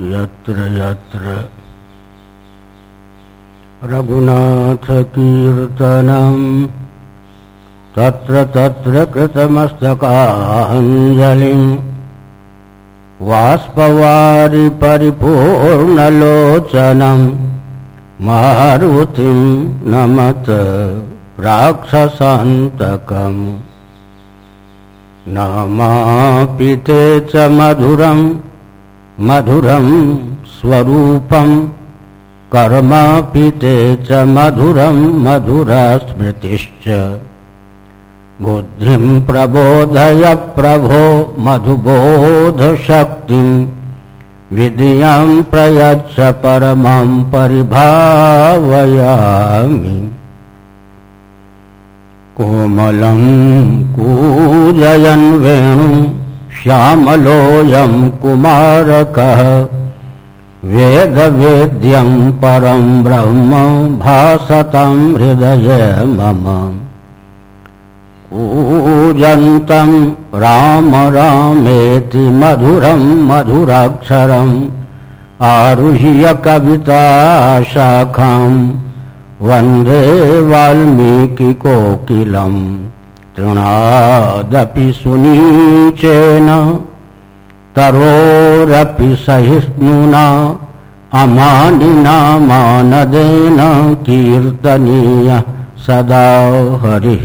यत्र यत्र। रघुनाथकीर्तनम् तत्र तत्र कृतमस्तकाञ्जलिम् वाष्पवारि परिपूर्णलोचनम् मारुतिं नमत राक्षसान्तकम्। नामापिते च मधुरम् मधुरं स्वरूपम् कर्मापिते च मधुरं मधुरस्मृतिश्च। बुद्धिं प्रबोधय प्रभो मधुबोधशक्तिम् विधियां प्रयच्छ परमां परिभावयामि। कोमलं कूजयन् वेणु श्यामलोऽयं कुमारकः वेदवेद्यं परं ब्रह्म भासतं हृदय मम। कूजन्तं राम रामेति मधुरं मधुराक्षरम् आरुह्य कविताशाखाम् वन्दे वाल्मीकिकोकिलम् तृणादपि सुनीचेन तरोरपि सहिष्णुना अमानिना मानदेन कीर्तनीय सदा हरिः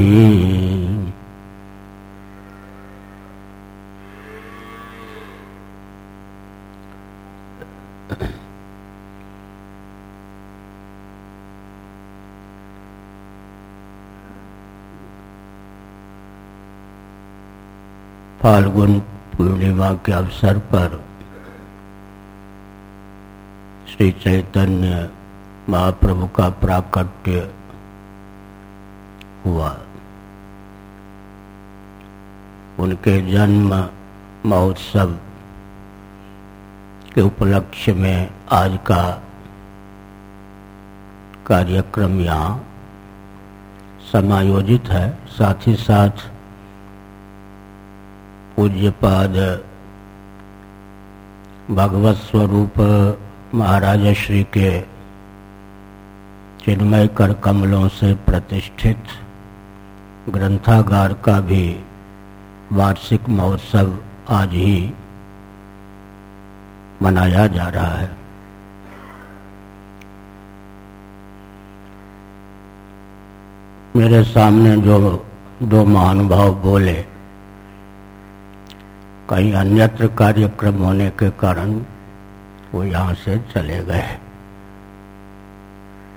फाल्गुन पूर्णिमा के अवसर पर श्री चैतन्य महाप्रभु का प्राकट्य हुआ। उनके जन्म महोत्सव के उपलक्ष्य में आज का कार्यक्रम यहाँ समायोजित है। साथ ही साथ पूज्यपाद भगवत स्वरूप महाराज श्री के चिन्मय कर कमलों से प्रतिष्ठित ग्रंथागार का भी वार्षिक महोत्सव आज ही मनाया जा रहा है। मेरे सामने जो दो महानुभाव बोले कहीं अन्यत्र कार्यक्रम होने के कारण वो यहाँ से चले गए।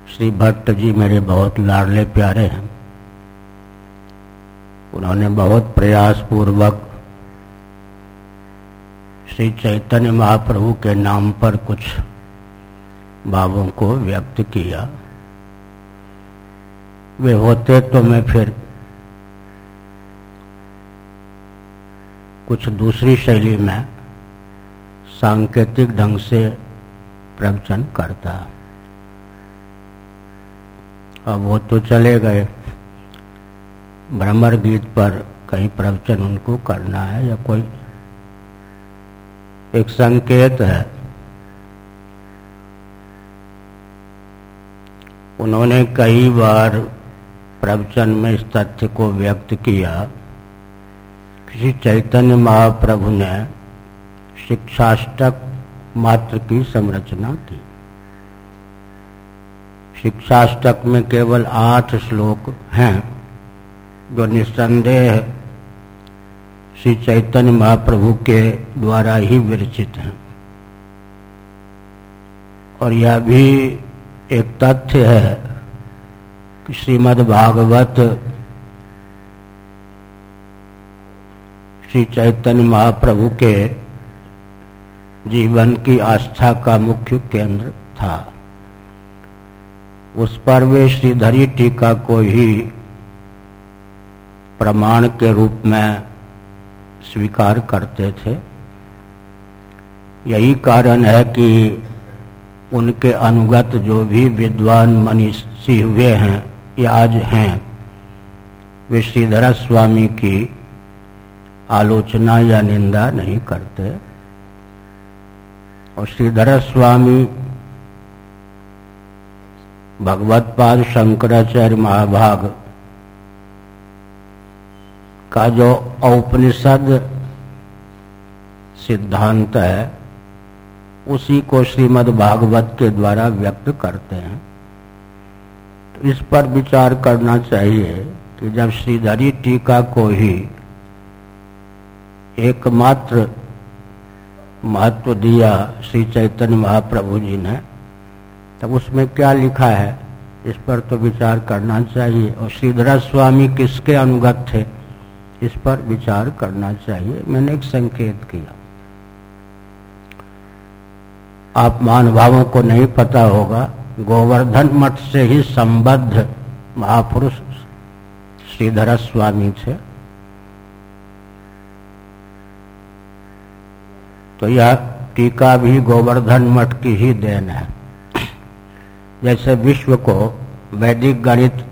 श्री भट्ट जी मेरे बहुत लाडले प्यारे हैं। उन्होंने बहुत प्रयास पूर्वक श्री चैतन्य महाप्रभु के नाम पर कुछ भावों को व्यक्त किया। वे होते तो मैं फिर कुछ दूसरी शैली में सांकेतिक ढंग से प्रवचन करता। अब वो तो चले गए। भ्रमर गीत पर कहीं प्रवचन उनको करना है या कोई। एक संकेत है। उन्होंने कई बार प्रवचन में इस तथ्य को व्यक्त किया श्री चैतन्य महाप्रभु ने शिक्षाष्टक मात्र की संरचना की। शिक्षाष्टक में केवल आठ श्लोक हैं, जो निस्संदेह श्री चैतन्य महाप्रभु के द्वारा ही विरचित हैं। और यह भी एक तथ्य है कि श्रीमद् भागवत श्री चैतन्य महाप्रभु के जीवन की आस्था का मुख्य केंद्र था। उस पर वे श्रीधरी टीका को ही प्रमाण के रूप में स्वीकार करते थे। यही कारण है कि उनके अनुगत जो भी विद्वान मनीषी हुए हैं, या आज हैं। वे श्रीधर स्वामी की आलोचना या निंदा नहीं करते। और श्रीधर स्वामी भगवत पाद शंकराचार्य महाभाग का जो औपनिषद सिद्धांत है, उसी को श्रीमद् भागवत के द्वारा व्यक्त करते हैं। तो इस पर विचार करना चाहिए कि जब श्रीधरी टीका को ही एकमात्र महत्व दिया श्री चैतन्य महाप्रभु जी ने, तब उसमें क्या लिखा है? इस पर तो विचार करना चाहिए। और श्रीधरा स्वामी किसके अनुगत थे? इस पर विचार करना चाहिए। मैंने एक संकेत किया। आप महानुभावों को नहीं पता होगा, गोवर्धन मठ से ही संबद्ध महापुरुष श्रीधर स्वामी थे। तो यह टीका भी गोवर्धन मठ की ही देन है। जैसे विश्व को वैदिक गणित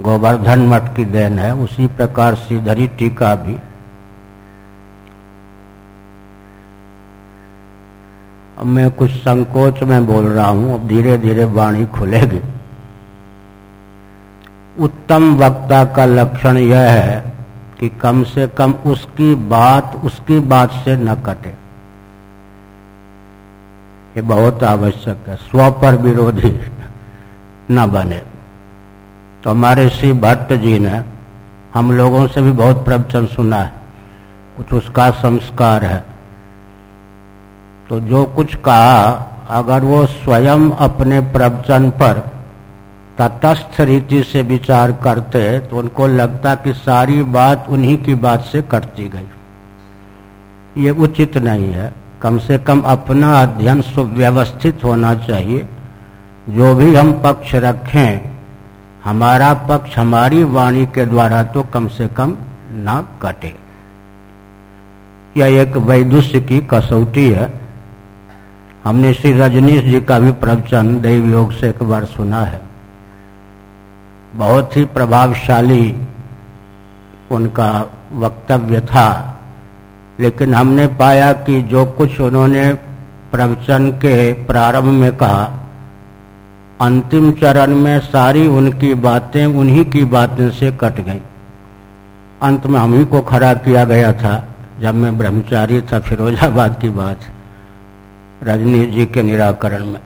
गोवर्धन मठ की देन है, उसी प्रकार श्रीधरी टीका भी। मैं कुछ संकोच में बोल रहा हूँ, अब धीरे धीरे वाणी खुलेगी। उत्तम वक्ता का लक्षण यह है कि कम से कम उसकी बात उसकी बात से न कटे। ये बहुत आवश्यक है, स्व पर विरोधी न बने। तो हमारे श्री भट्ट जी ने हम लोगों से भी बहुत प्रवचन सुना है, कुछ उसका संस्कार है। तो जो कुछ कहा, अगर वो स्वयं अपने प्रवचन पर तटस्थ रीति से विचार करते तो उनको लगता कि सारी बात उन्हीं की बात से कटती गई। ये उचित नहीं है। कम से कम अपना अध्ययन सुव्यवस्थित होना चाहिए। जो भी हम पक्ष रखें, हमारा पक्ष हमारी वाणी के द्वारा तो कम से कम ना कटे। यह एक वैदुष्य की कसौटी है। हमने श्री रजनीश जी का भी प्रवचन देव योग से एक बार सुना है। बहुत ही प्रभावशाली उनका वक्तव्य था, लेकिन हमने पाया कि जो कुछ उन्होंने प्रवचन के प्रारंभ में कहा, अंतिम चरण में सारी उनकी बातें उन्हीं की बातें से कट गई। अंत में हम ही को खड़ा किया गया था, जब मैं ब्रह्मचारी था, फिरोजाबाद की बात, रजनी जी के निराकरण में।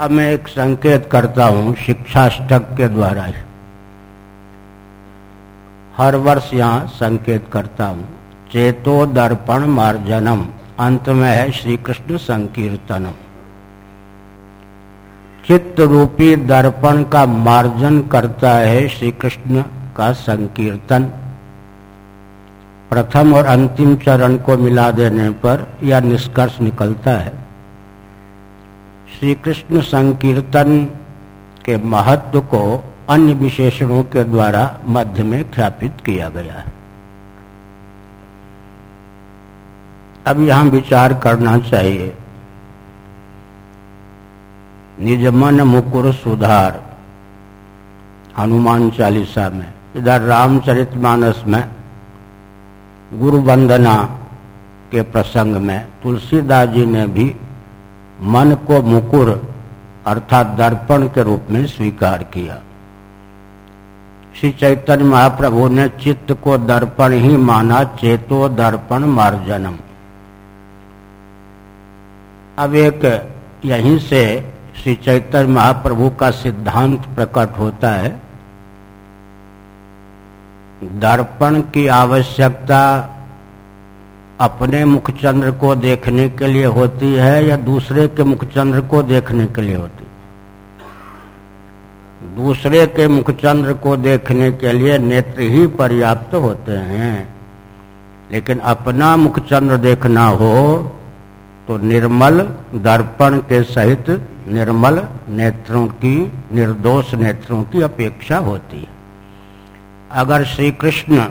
अब मैं एक संकेत करता हूँ शिक्षाष्टक के द्वारा। हर वर्ष यहाँ संकेत करता हूँ। चेतो दर्पण मार्जनम। अंत में है श्री कृष्ण संकीर्तनम। चित्त रूपी दर्पण का मार्जन करता है श्री कृष्ण का संकीर्तन। प्रथम और अंतिम चरण को मिला देने पर यह निष्कर्ष निकलता है। श्री कृष्ण संकीर्तन के महत्व को अन्य विशेषणों के द्वारा मध्य में ख्यापित किया गया है। अब यहाँ विचार करना चाहिए। निजमन मुकुर सुधार, हनुमान चालीसा में, इधर रामचरित मानस में, गुरु वंदना के प्रसंग में, तुलसीदास जी ने भी मन को मुकुर अर्थात दर्पण के रूप में स्वीकार किया। श्री चैतन्य महाप्रभु ने चित्त को दर्पण ही माना, चेतो दर्पण मार्जनम। अब एक यहीं से श्री चैतन्य महाप्रभु का सिद्धांत प्रकट होता है। दर्पण की आवश्यकता अपने मुखचंद्र को देखने के लिए होती है या दूसरे के मुखचंद्र को देखने के लिए होती दूसरे के मुखचंद्र को देखने के लिए नेत्र ही पर्याप्त होते हैं। लेकिन अपना मुखचंद्र देखना हो तो निर्मल दर्पण के सहित निर्मल नेत्रों की, निर्दोष नेत्रों की अपेक्षा होती है। अगर श्री कृष्ण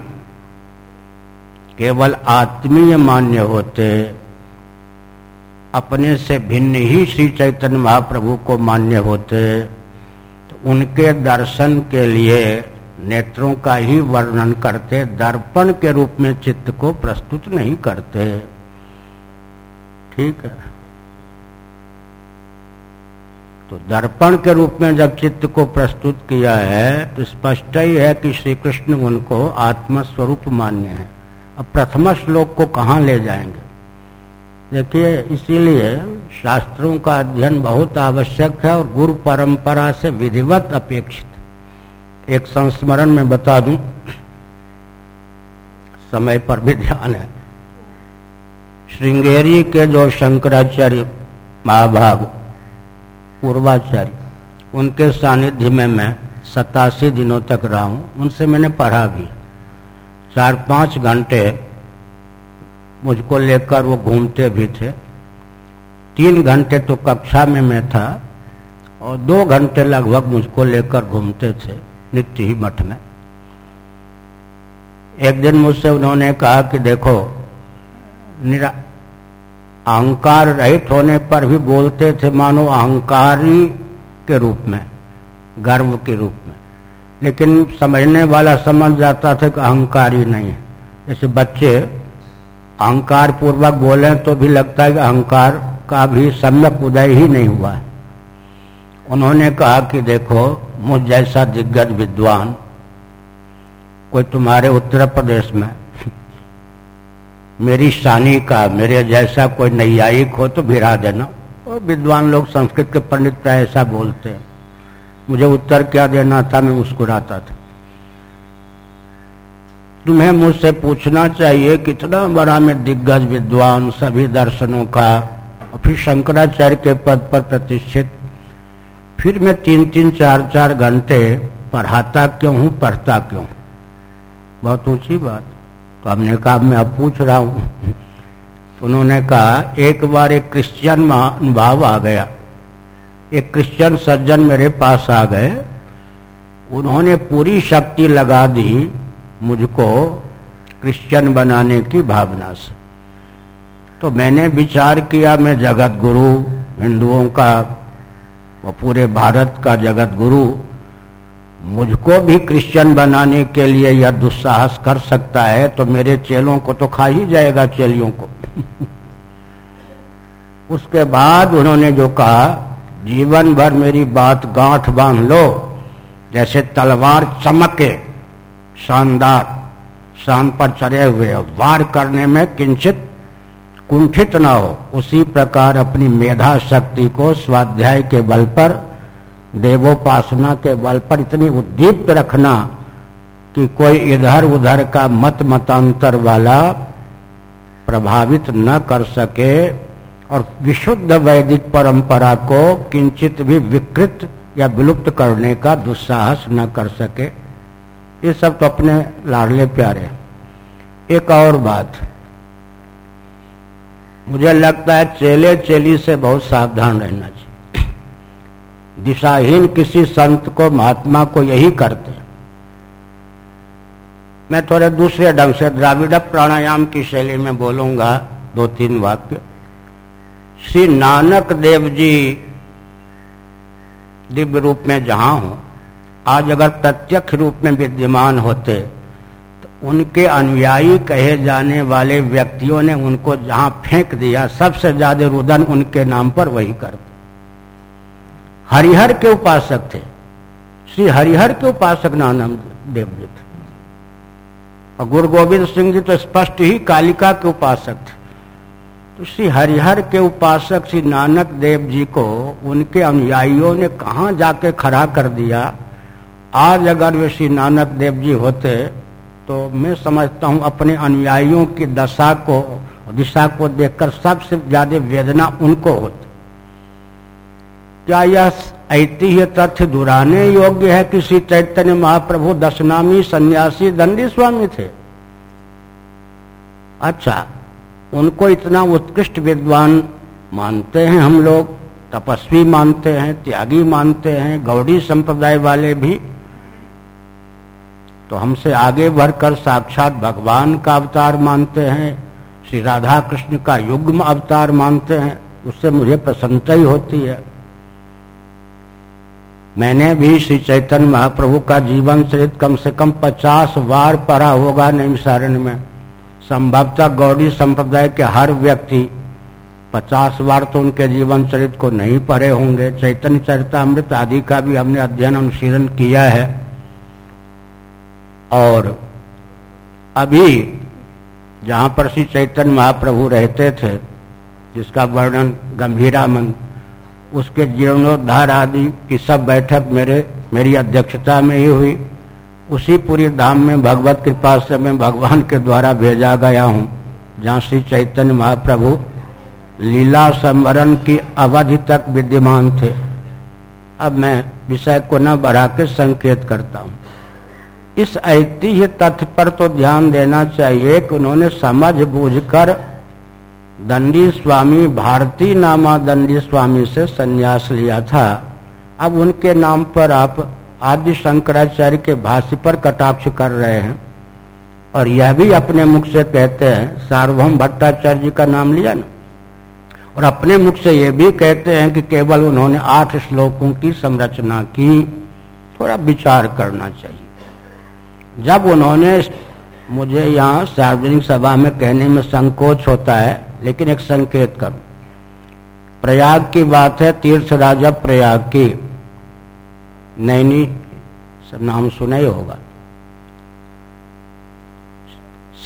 केवल आत्मीय मान्य होते। अपने से भिन्न ही श्री चैतन्य महाप्रभु को मान्य होते। तो उनके दर्शन के लिए नेत्रों का ही वर्णन करते, दर्पण के रूप में चित्त को प्रस्तुत नहीं करते। ठीक है? तो दर्पण के रूप में जब चित्त को प्रस्तुत किया है तो स्पष्ट ही है कि श्री कृष्ण उनको आत्मस्वरूप मान्य है। अब प्रथम श्लोक को कहाँ ले जाएँगे? देखिए, इसीलिए शास्त्रों का अध्ययन बहुत आवश्यक है और गुरु परंपरा से विधिवत अपेक्षित। एक संस्मरण में बता दूँ। समय पर भी ध्यान है। श्रृंगेरी के जो शंकराचार्य, महाभाग, पूर्वाचार्य, उनके सानिध्य में मैं सतासी दिनों तक रहा हूँ। उनसे मैंने पढ़ा भी। चार पाँच घंटे मुझको लेकर वो घूमते भी थे। तीन घंटे तो कक्षा में मैं था और दो घंटे लगभग मुझको लेकर घूमते थे नित्य ही मठ में। एक दिन मुझसे उन्होंने कहा कि देखो, निरा अहंकार रहित होने पर भी बोलते थे, मानो अहंकारी के रूप में, गर्व के रूप में। लेकिन समझने वाला समझ जाता था कि अहंकार ही नहीं है। जैसे बच्चे अहंकार पूर्वक बोले तो भी लगता है कि अहंकार का भी सम्यक उदय ही नहीं हुआ है। उन्होंने कहा कि देखो, मुझ जैसा दिग्गज विद्वान कोई तुम्हारे उत्तर प्रदेश में मेरी शानी का, मेरे जैसा कोई नैयायिक हो तो भिरा देना। और विद्वान लोग संस्कृत के पंडित ऐसा बोलते हैं। मुझे उत्तर क्या देना था, मैं मुस्कुराता था। तुम्हें मुझसे पूछना चाहिए, कितना बड़ा मैं दिग्गज विद्वान, सभी दर्शनों का। और फिर शंकराचार्य के पद पर प्रतिष्ठित। फिर मैं तीन तीन, चार चार घंटे पढ़ाता क्यों हूँ, पढ़ता क्यों? बहुत ऊँची बात। तो हमने कहा, मैं अब पूछ रहा हूँ। उन्होंने कहा, एक बार एक क्रिश्चियन महानुभाव आ गया। एक क्रिश्चियन सज्जन मेरे पास आ गए। उन्होंने पूरी शक्ति लगा दी मुझको क्रिश्चियन बनाने की भावना से। तो मैंने विचार किया, मैं जगत गुरु हिंदुओं का वो पूरे भारत का जगत गुरु मुझको भी क्रिश्चियन बनाने के लिए यह दुस्साहस कर सकता है तो मेरे चेलों को तो खा ही जाएगा चेलियों को। उसके बाद उन्होंने जो कहा जीवन भर मेरी बात गांठ बाँध लो, जैसे तलवार चमके, शानदार, शान पर चढ़े हुए। वार करने में किंचित कुंठित न हो। उसी प्रकार अपनी मेधा शक्ति को स्वाध्याय के बल पर, देवोपासना के बल पर इतनी उद्दीप्त रखना कि कोई इधर उधर का मत मतांतर वाला प्रभावित न कर सके। और विशुद्ध वैदिक परंपरा को किंचित भी विकृत या विलुप्त करने का दुस्साहस न कर सके। ये सब तो अपने लाडले प्यारे। एक और बात। मुझे लगता है चेले चेली से बहुत सावधान रहना चाहिए। दिशाहीन किसी संत को, महात्मा को यही करते। मैं थोड़े दूसरे ढंग से द्राविड प्राणायाम की शैली में बोलूँगा, दो तीन वाक्य। श्री नानक देव जी दिव्य रूप में जहाँ हो, आज अगर प्रत्यक्ष रूप में विद्यमान होते तो उनके अनुयायी कहे जाने वाले व्यक्तियों ने उनको जहाँ फेंक दिया, सबसे ज़्यादा रुदन उनके नाम पर वही कर हरिहर के उपासक थे। श्री हरिहर के उपासक नानक देव जी थे। और गुरु गोविंद सिंह जी तो स्पष्ट ही कालिका के उपासक थे। तो श्री हरिहर के उपासक श्री नानक देव जी को उनके अनुयायियों ने कहा जाके खड़ा कर दिया? आज अगर वे श्री नानक देव जी होते तो मैं समझता हूँ अपने अनुयायियों की दशा को, दिशा को देखकर सबसे ज़्यादा वेदना उनको होती। क्या यह ऐतिह्य तथ्य दुराने योग्य है कि श्री चैतन्य महाप्रभु दशनामी सन्यासी दंडी स्वामी थे? अच्छा उनको इतना उत्कृष्ट विद्वान मानते हैं हम लोग, तपस्वी मानते हैं, त्यागी मानते हैं, गौड़ी संप्रदाय वाले भी। तो हमसे आगे बढ़कर साक्षात भगवान का अवतार मानते हैं, श्री राधा कृष्ण का युग्म अवतार मानते हैं, उससे मुझे प्रसन्नता ही होती है। मैंने भी श्री चैतन्य महाप्रभु का जीवन चरित कम से कम पचास बार पढ़ा होगा नैमिसारण में। संभवतः गौड़ी संप्रदाय के हर व्यक्ति पचास बार तो उनके जीवन चरित्र को नहीं पढ़े होंगे। चैतन्य चरितमृत आदि का भी हमने अध्ययन अनुशीलन किया है। और अभी जहाँ पर श्री चैतन्य महाप्रभु रहते थे, जिसका वर्णन गंभीरामन, उसके जीर्णोद्धार आदि की सब बैठक मेरे, मेरी अध्यक्षता में ही हुई। उसी पूरी धाम में भगवत कृपा से मैं भगवान के द्वारा भेजा गया हूँ, जहाँ श्री चैतन्य महाप्रभु लीला संवरण की अवधि तक विद्यमान थे। अब मैं विषय को न बढ़ा के संकेत करता हूँ। इस ऐतिह्य तथ्य पर तो ध्यान देना चाहिए कि उन्होंने समझ बूझकर दंडी स्वामी भारती नामा दंडी स्वामी से संन्यास लिया था। अब उनके नाम पर आप आदि शंकराचार्य के भाष्य पर कटाक्ष कर रहे हैं और यह भी अपने मुख से कहते हैं, सार्वभौम भट्टाचार्य जी का नाम लिया ना। और अपने मुख से ये भी कहते हैं कि केवल उन्होंने आठ श्लोकों की संरचना की, थोड़ा विचार करना चाहिए। जब उन्होंने मुझे यहाँ सार्वजनिक सभा में कहने में संकोच होता है, लेकिन एक संकेत करूँ। प्रयाग की बात है, तीर्थ राजा प्रयाग की। नैनी, सब नाम सुना ही होगा।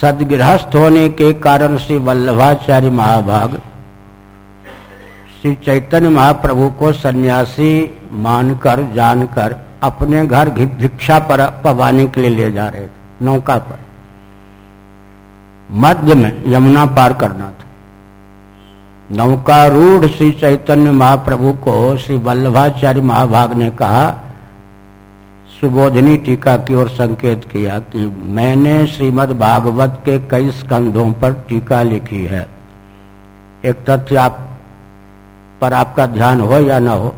सदगृहस्थ होने के कारण श्री वल्लभाचार्य महाभाग, श्री चैतन्य महाप्रभु को सन्यासी मानकर, जानकर, अपने घर भिक्षा पर पवाने के लिए ले जा रहे थे, नौका पर। मध्य में यमुना पार करना था। नौकारूढ़ श्री चैतन्य महाप्रभु को श्री वल्लभाचार्य महाभाग ने कहा सुबोधनी टीका की ओर संकेत किया कि मैंने श्रीमद् भागवत के कई स्कंधों पर टीका लिखी है। एक तथ्य आप पर आपका ध्यान हो या ना हो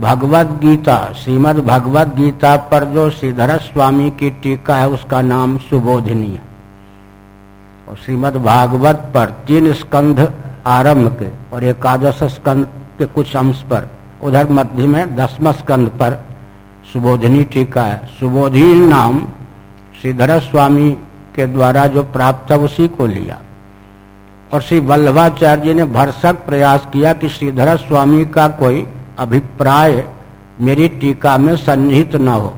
भगवत गीता, श्रीमद् भगवत गीता पर जो श्रीधर स्वामी की टीका है, उसका नाम सुबोधिनी है। और श्रीमद् भागवत पर तीन स्कंध आरंभ के और एकादश स्कंध के कुछ अंश पर उधर मध्य में दसम स्कंद पर सुबोधिनी टीका है। सुबोधि नाम श्रीधर स्वामी के द्वारा जो प्राप्त था उसी को लिया। और श्री वल्लभाचार्य जी ने भरसक प्रयास किया कि श्रीधर स्वामी का कोई अभिप्राय मेरी टीका में सन्निहित न हो।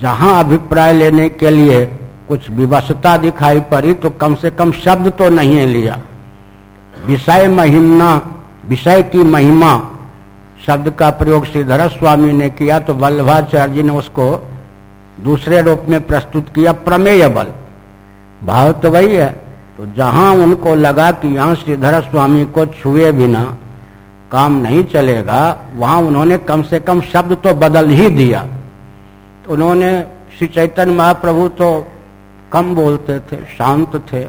जहाँ अभिप्राय लेने के लिए कुछ विवशता दिखाई पड़ी तो कम से कम शब्द तो नहीं लिया। विषय महिमा, विषय की महिमा शब्द का प्रयोग श्रीधर स्वामी ने किया तो वल्लभाचार्य जी ने उसको दूसरे रूप में प्रस्तुत किया, प्रमेय बल। भाव तो वही है। तो जहाँ उनको लगा कि यहाँ श्रीधर स्वामी को छुए बिना काम नहीं चलेगा, वहाँ उन्होंने कम से कम शब्द तो बदल ही दिया। तो उन्होंने श्री चैतन्य महाप्रभु तो कम बोलते थे, शांत थे,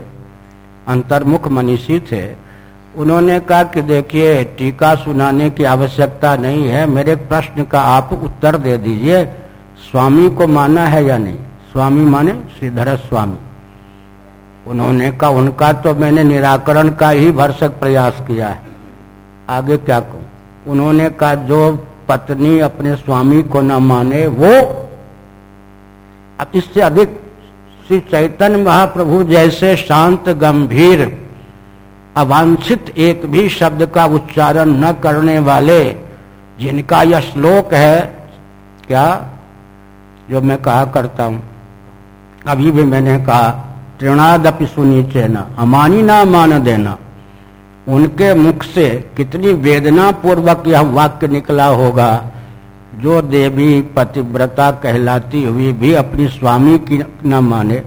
अंतर्मुख मनीषी थे। उन्होंने कहा कि देखिए, टीका सुनाने की आवश्यकता नहीं है। मेरे प्रश्न का आप उत्तर दे दीजिए। स्वामी को माना है या नहीं? स्वामी माने श्रीधर स्वामी। उन्होंने कहा, उनका तो मैंने निराकरण का ही भरसक प्रयास किया है। आगे क्या कहूँ? उन्होंने कहा, जो पत्नी अपने स्वामी को न माने, वो अब इससे अधिक श्री चैतन्य महाप्रभु जैसे शांत, गंभीर अवांछित एक भी शब्द का उच्चारण न करने वाले, जिनका यह श्लोक है, क्या? जो मैं कहा करता हूँ। अभी भी मैंने कहा, तृणादपि सुनी न अमानी ना मान देना। उनके मुख से कितनी वेदना पूर्वक यह वाक्य निकला होगा, जो देवी पतिव्रता कहलाती हुई भी अपनी स्वामी की न माने।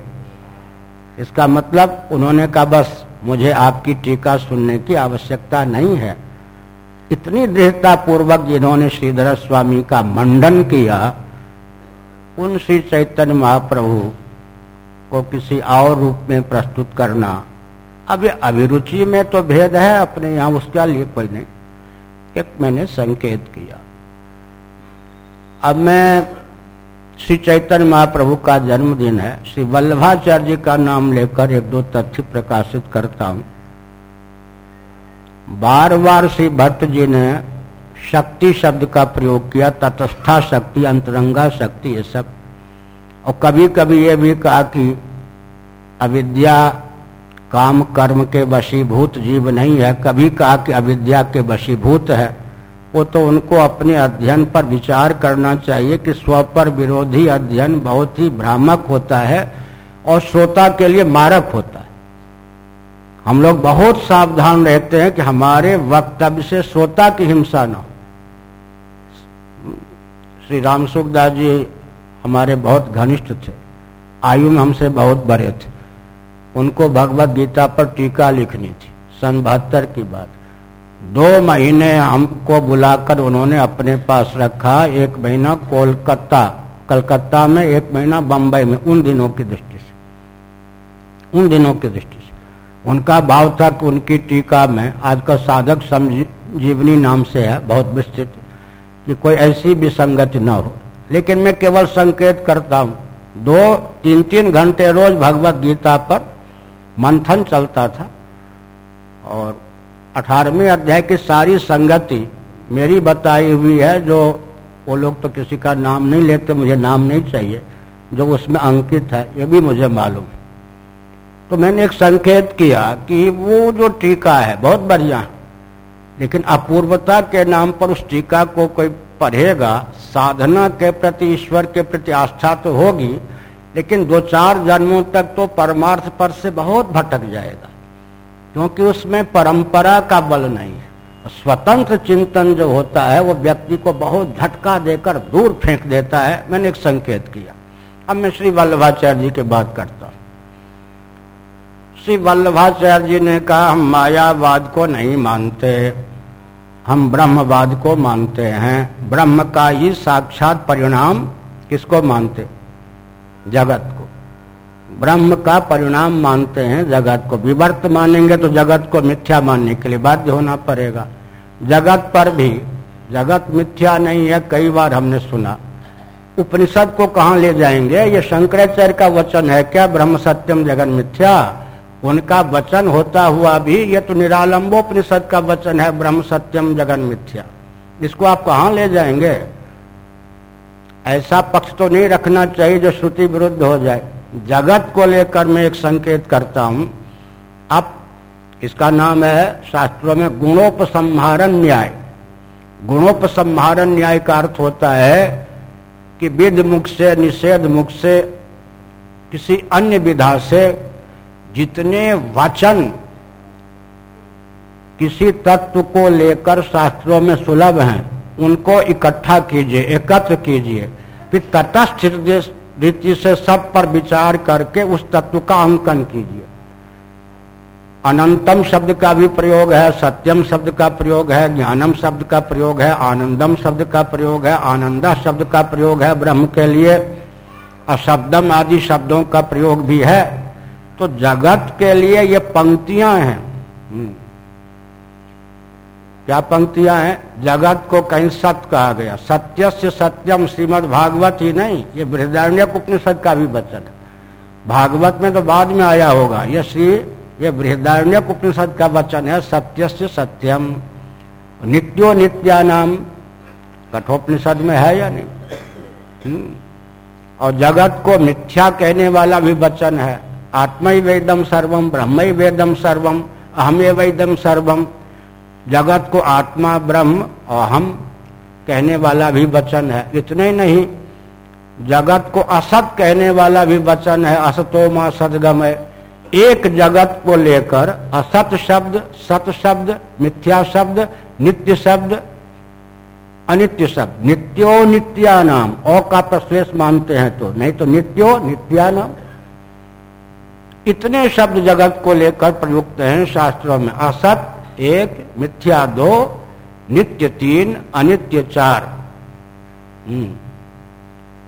इसका मतलब उन्होंने कहा, बस मुझे आपकी टीका सुनने की आवश्यकता नहीं है। इतनी दृढ़ता पूर्वक जिन्होंने श्रीधर स्वामी का मंडन किया, उन श्री चैतन्य महाप्रभु को किसी और रूप में प्रस्तुत करना। अब ये अभिरुचि में तो भेद है, अपने यहाँ उसका लिए कोई नहीं। एक मैंने संकेत किया। अब मैं श्री चैतन्य महाप्रभु का जन्मदिन है। श्री वल्लभाचार्य का नाम लेकर एक दो तथ्य प्रकाशित करता हूँ। बार बार श्री भट्ट जी ने शक्ति शब्द का प्रयोग किया, तटस्था शक्ति, अंतरंगा शक्ति, ये सब। और कभी कभी ये भी कहा कि अविद्या काम कर्म के वशीभूत जीव नहीं है। कभी कहा कि अविद्या के वशीभूत है। वो तो उनको अपने अध्ययन पर विचार करना चाहिए कि स्व पर विरोधी अध्ययन बहुत ही भ्रामक होता है और श्रोता के लिए मारक होता है। हम लोग बहुत सावधान रहते हैं कि हमारे वक्तव्य से श्रोता की हिंसा न हो। श्री राम सुखदास जी हमारे बहुत घनिष्ठ थे, आयु में हमसे बहुत बड़े थे। उनको भगवत गीता पर टीका लिखनी थी, सन बहत्तर की बात। दो महीने हमको बुलाकर उन्होंने अपने पास रखा, एक महीना कोलकाता, कलकत्ता में, एक महीना बम्बई में, उन दिनों की दृष्टि से। उन दिनों की दृष्टि से। उनका भाव था कि उनकी टीका में, आज का साधक समजीवनी नाम से है, बहुत विस्तृत, कि कोई ऐसी विसंगति न हो। लेकिन मैं केवल संकेत करता हूँ, दो तीन तीन घंटे रोज भगवत गीता पर मंथन चलता था, और अठारहवें अध्याय की सारी संगति मेरी बताई हुई है, जो वो लोग तो किसी का नाम नहीं लेते, मुझे नाम नहीं चाहिए, जो उसमें अंकित है, ये भी मुझे मालूम तो मैंने एक संकेत किया कि वो जो टीका है, बहुत बढ़िया है, लेकिन अपूर्वता के नाम पर उस टीका को कोई पढ़ेगा, साधना के प्रति, ईश्वर के प्रति आस्था तो होगी, लेकिन दो चार जन्मों तक तो परमार्थ पर से बहुत भटक जाएगा। क्योंकि उसमें परंपरा का बल नहीं है। स्वतंत्र चिंतन जो होता है, वो व्यक्ति को बहुत झटका देकर दूर फेंक देता है। मैंने एक संकेत किया। अब मैं श्री वल्लभाचार्य जी की बात करता हूँ। श्री वल्लभाचार्य जी ने कहा, हम मायावाद को नहीं मानते। हम ब्रह्मवाद को मानते हैं। ब्रह्म का ही साक्षात परिणाम किसको मानते? जगत ब्रह्म का परिणाम मानते हैं, जगत को विवर्त मानेंगे तो जगत को मिथ्या मानने के लिए बाध्य होना पड़ेगा। जगत पर भी, जगत मिथ्या नहीं है, कई बार हमने सुना। उपनिषद को कहा ले जाएँगे? ये शंकराचार्य का वचन है, क्या ब्रह्म सत्यम जगन मिथ्या? उनका वचन होता हुआ भी ये तो निरालंबोपनिषद का वचन है, ब्रह्म सत्यम जगन मिथ्या। इसको आप कहा ले जाएँगे? ऐसा पक्ष तो नहीं रखना चाहिए जो श्रुति विरुद्ध हो जाए। जगत को लेकर मैं एक संकेत करता हूँ। अब इसका नाम है शास्त्रों में गुणोपसंहारण न्याय। गुणोपसंहारण न्याय का अर्थ होता है कि विध मुख से, निषेध मुख से, किसी अन्य विधा से जितने वचन किसी तत्व को लेकर शास्त्रों में सुलभ हैं, उनको इकट्ठा कीजिए, एकत्र कीजिए। फिर तटस्थ रीति से सब पर विचार करके उस तत्व का अंकन कीजिए। अनंतम शब्द का भी प्रयोग है, सत्यम शब्द का प्रयोग है, ज्ञानम शब्द का प्रयोग है, आनंदम शब्द का प्रयोग है, आनंदा शब्द का प्रयोग है, ब्रह्म के लिए अशब्दम आदि शब्दों का प्रयोग भी है। तो जगत के लिए ये पंक्तियाँ हैं। हम्म। क्या पंक्तियाँ हैं? जगत को कहीं सत्य कहा गया। सत्य से सत्यम श्रीमद भागवत ही नहीं, ये बृहदारण्य उपनिषद का भी वचन भागवत में तो बाद में आया होगा। ये श्री, ये बृहदारण्य उपनिषद का वचन है, सत्य से सत्यम। नित्यो नित्या नाम कठोपनिषद में है या नहीं? हम्म। और जगत को मिथ्या कहने वाला भी वचन है। आत्मा वेदम सर्वम ब्रह्म वेदम सर्वम अहमे वेदम सर्वम। जगत को आत्मा, ब्रह्म और हम कहने वाला भी वचन है। इतने नहीं, जगत को असत कहने वाला भी वचन है। असतो माँ सदगम। है एक जगत को लेकर असत शब्द, सत शब्द, मिथ्या शब्द, नित्य शब्द, अनित्य शब्द, नित्यो नित्या नाम औ का प्रश्लेष मानते हैं तो। नहीं तो नित्यो नित्या नाम। इतने शब्द जगत को लेकर प्रयुक्त हैं शास्त्रों में। असत एक मिथ्या दो, नित्य तीन, अनित्य चार। हम्म।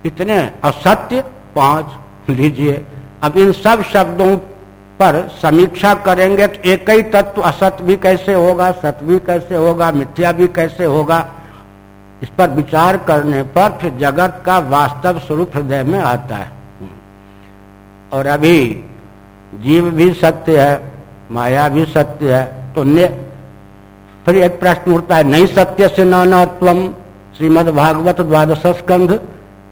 इतने असत्य पाँच लीजिए। अब इन सब शब्दों पर समीक्षा करेंगे तो एक ही तत्व असत भी कैसे होगा, सत भी कैसे होगा, मिथ्या भी कैसे होगा? इस पर विचार करने पर फिर जगत का वास्तव स्वरूप हृदय में आता है। और अभी जीव भी सत्य है, माया भी सत्य है तो ने फिर एक प्रश्न उठता है, नहीं सत्य से नानात्व श्रीमद भागवत द्वादश स्कंध,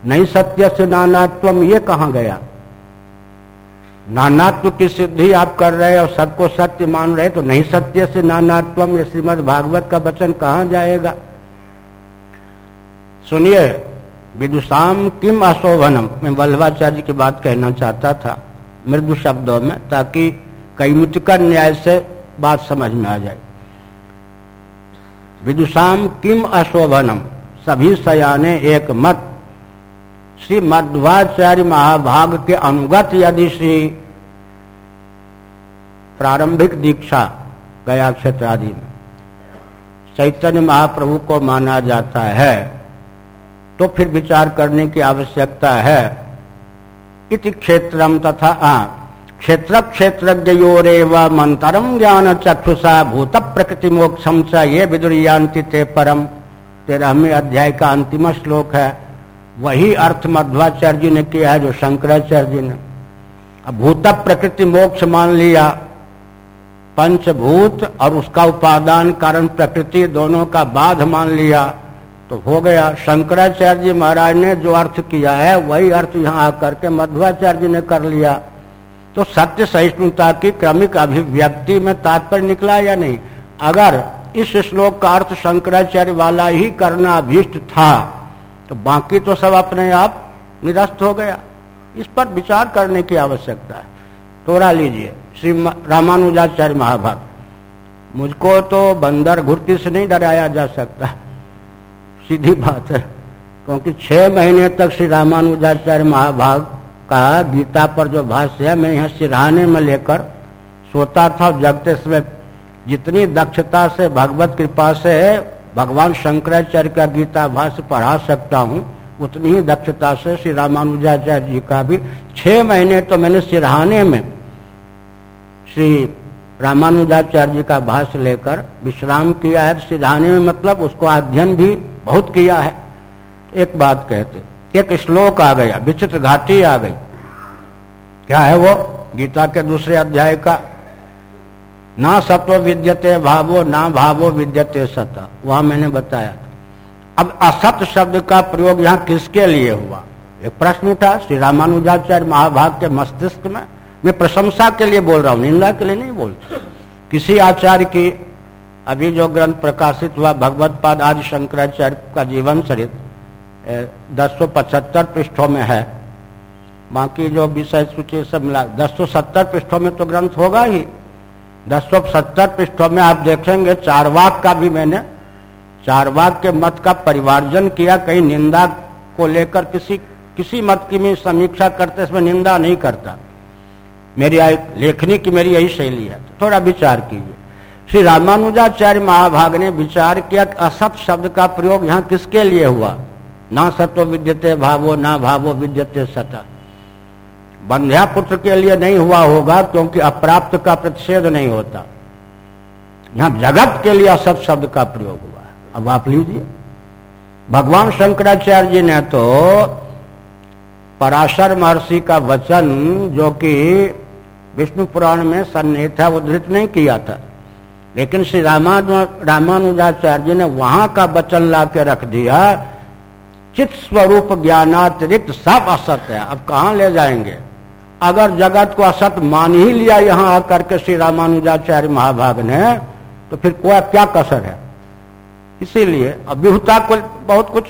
नहीं सत्य से नानात्व ये कहा गया? नानात्व की सिद्धि आप कर रहे और सबको सत्य मान रहे तो नहीं सत्य से नानात्व ये श्रीमद भागवत का वचन कहा जाएगा? सुनिए, विदुषाम किम अशोभनम? मैं वल्लभाचार्य की बात कहना चाहता था मृदु शब्दों में, ताकि कैमुतिकर न्याय से बात समझ में आ जाए। विदुषाम किम अशोभनम? सभी सयाने एक मत। श्री मध्वाचार्य महाभाग के अनुगत यदि श्री प्रारंभिक दीक्षा गया क्षेत्र आदि में चैतन्य महाप्रभु को माना जाता है तो फिर विचार करने की आवश्यकता है। इति क्षेत्रम तथा क्षेत्र क्षेत्रज्ञयोरे व मंतरम ज्ञान चक्षुषा भूत प्रकृति मोक्षम च ये विदुरियांति ते परम। तेरहवें अध्याय का अंतिम श्लोक है। वही अर्थ मध्वाचार्य ने किया है जो शंकराचार्य जी ने अब भूत प्रकृति मोक्ष मान लिया। पंचभूत और उसका उपादान कारण प्रकृति दोनों का बाध मान लिया। तो हो गया। शंकराचार्य महाराज ने जो अर्थ किया है, वही अर्थ यहाँ आकर के मध्वाचार्य ने कर लिया। तो सत्य सहिष्णुता की क्रमिक अभिव्यक्ति में तात्पर्य निकला या नहीं? अगर इस श्लोक का अर्थ शंकराचार्य वाला ही करना अभीष्ट था तो बाकी तो सब अपने आप निरस्त हो गया। इस पर विचार करने की आवश्यकता है। तोड़ा लीजिए, श्री रामानुजाचार्य महाभाग मुझको तो बंदर घुर्ती से नहीं डराया जा सकता। सीधी बात है, क्योंकि छह महीने तक श्री रामानुजाचार्य महाभाग का गीता पर जो भाष्य है, मैं यहाँ सिरहाने में लेकर सोता था जगते समय जितनी दक्षता से, भगवत कृपा से भगवान शंकराचार्य का गीता भाष्य पढ़ा सकता हूँ, उतनी ही दक्षता से श्री रामानुजाचार्य जी का भी। छह महीने तो मैंने सिरहाने में श्री रामानुजाचार्य जी का भाष्य लेकर विश्राम किया है। सिरहाने में मतलब उसको अध्ययन भी बहुत किया है। एक बात कहते एक श्लोक आ गया, विचित्र घाटी आ गई। क्या है वो? गीता के दूसरे अध्याय का। ना सत्व विद्यते भावो, ना भावो विद्यते सत। वहाँ मैंने बताया अब असत शब्द का प्रयोग यहाँ किसके लिए हुआ? एक प्रश्न उठा, श्री रामानुजाचार्य महाभाग के मस्तिष्क में। मैं प्रशंसा के लिए बोल रहा हूँ, निंदा के लिए नहीं बोल किसी आचार्य की अभी जो ग्रंथ प्रकाशित हुआ, भगवत पाद आदि शंकराचार्य का जीवन चरित्र दस सौ पचहत्तर पृष्ठों में है। बाकी जो विषय सूची सब मिला, दस सौ सत्तर पृष्ठों में तो ग्रंथ होगा ही। दस सौ सत्तर पृष्ठों में आप देखेंगे चार वाक का भी मैंने चार वाक के मत का परिवार्जन किया, कहीं निंदा को लेकर किसी किसी मत की मैं समीक्षा करते इसमें निंदा नहीं करता। मेरी लेखनी की मेरी यही शैली है। थोड़ा विचार कीजिए। श्री रामानुजाचार्य महाभाग ने विचार किया असत शब्द का प्रयोग यहाँ किसके लिए हुआ? ना सत्व विद्यते भावो, ना भावो विद्यते सत। बंध्या पुत्र के लिए नहीं हुआ होगा क्योंकि अप्राप्त का प्रतिषेध नहीं होता। यहाँ जगत के लिए असत शब्द का प्रयोग हुआ। अब आप लीजिए। भगवान शंकराचार्य जी ने तो पराशर महर्षि का वचन जो कि विष्णु पुराण में सन्निहित उद्धृत नहीं किया था। लेकिन श्री रामानु रामानुजाचार्य ने वहाँ का वचन ला के रख दिया चित स्वरूप ज्ञानातिरिक्त सब असत है। अब कहा ले जाएँगे? अगर जगत को असत मान ही लिया यहाँ आकर के श्री रामानुजाचार्य महाभाग ने तो फिर कोई क्या कसर है? इसीलिए अभिहुता को बहुत कुछ,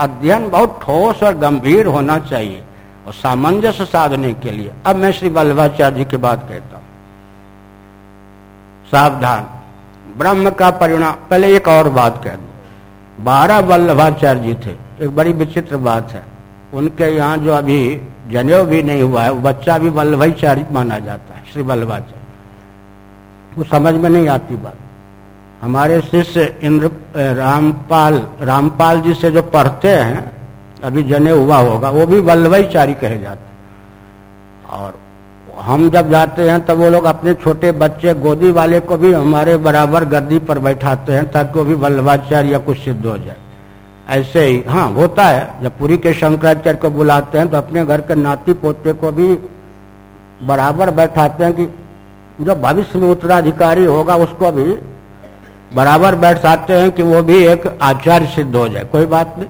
अध्ययन बहुत ठोस और गंभीर होना चाहिए और सामंजस्य साधने के लिए। अब मैं श्री वल्लभाचार्य जी की बात कहता हूँ। सावधान। ब्रह्म का परिणाम, पहले एक और बात कह दू। बारह वल्लभाचार्य जी थे। एक बड़ी विचित्र बात है। उनके यहाँ जो अभी जनेऊ भी नहीं हुआ है, वो बच्चा भी वल्लभाचार्य माना जाता है, श्री वल्लभाचार्य वो समझ में नहीं आती बात। हमारे शिष्य इंद्र रामपाल रामपाल जी से जो पढ़ते हैं, अभी जने हुआ होगा, वो भी वल्लभाचारी कहे जाते और हम जब जाते हैं, तब वो लोग अपने छोटे बच्चे गोदी वाले को भी हमारे बराबर गद्दी पर बैठाते हैं ताकि वो भी वल्लभाचार्य या कुछ सिद्ध हो जाए। ऐसे ही हाँ होता है। जब पूरी के शंकराचार्य को बुलाते हैं तो अपने घर के नाती पोते को भी बराबर बैठाते हैं कि जो भविष्य में उत्तराधिकारी होगा, उसको भी बराबर बैठाते हैं कि वो भी एक आचार्य सिद्ध हो जाए। कोई बात नहीं।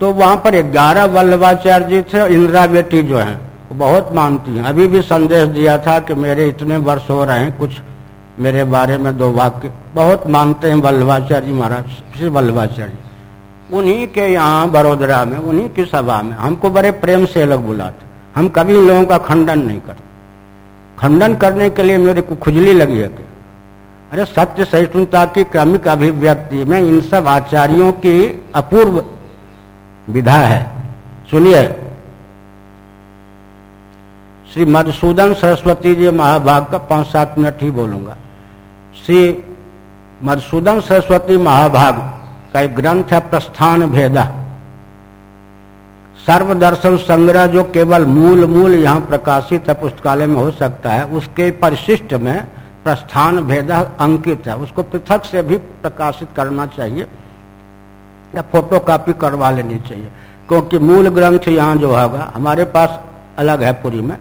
तो वहाँ पर ग्यारह वल्लभाचार्य जी थे, इंदिरा बेटी जो है बहुत मानती हैं। अभी भी संदेश दिया था कि मेरे इतने वर्ष हो रहे हैं, कुछ मेरे बारे में दो वाक्य बहुत मानते हैं वल्लभाचार्य महाराज, श्री वल्लभाचार्य उन्हीं के यहाँ बड़ोदरा में, उन्हीं की सभा में हमको बड़े प्रेम से लोग बुलाते। हम कभी लोगों का खंडन नहीं करते। खंडन करने के लिए मेरे को खुजली लगी है अरे सत्य सहिष्णुता की क्रमिक अभिव्यक्ति में इन सब आचार्यों की अपूर्व विधा है। सुनिए। श्री मधुसूदन सरस्वती जी महाभाग का पाँच सात मिनट ही बोलूँगा। श्री मधुसूदन सरस्वती महाभाग का एक ग्रंथ है प्रस्थान भेदा। सर्वदर्शन संग्रह जो केवल मूल मूल यहाँ प्रकाशित है, पुस्तकालय में हो सकता है, उसके परिशिष्ट में प्रस्थान भेदा अंकित है। उसको पृथक से भी प्रकाशित करना चाहिए या फ़ोटो कॉपी करवा लेनी चाहिए। क्योंकि मूल ग्रंथ यहाँ जो होगा, हमारे पास अलग है पूरी में।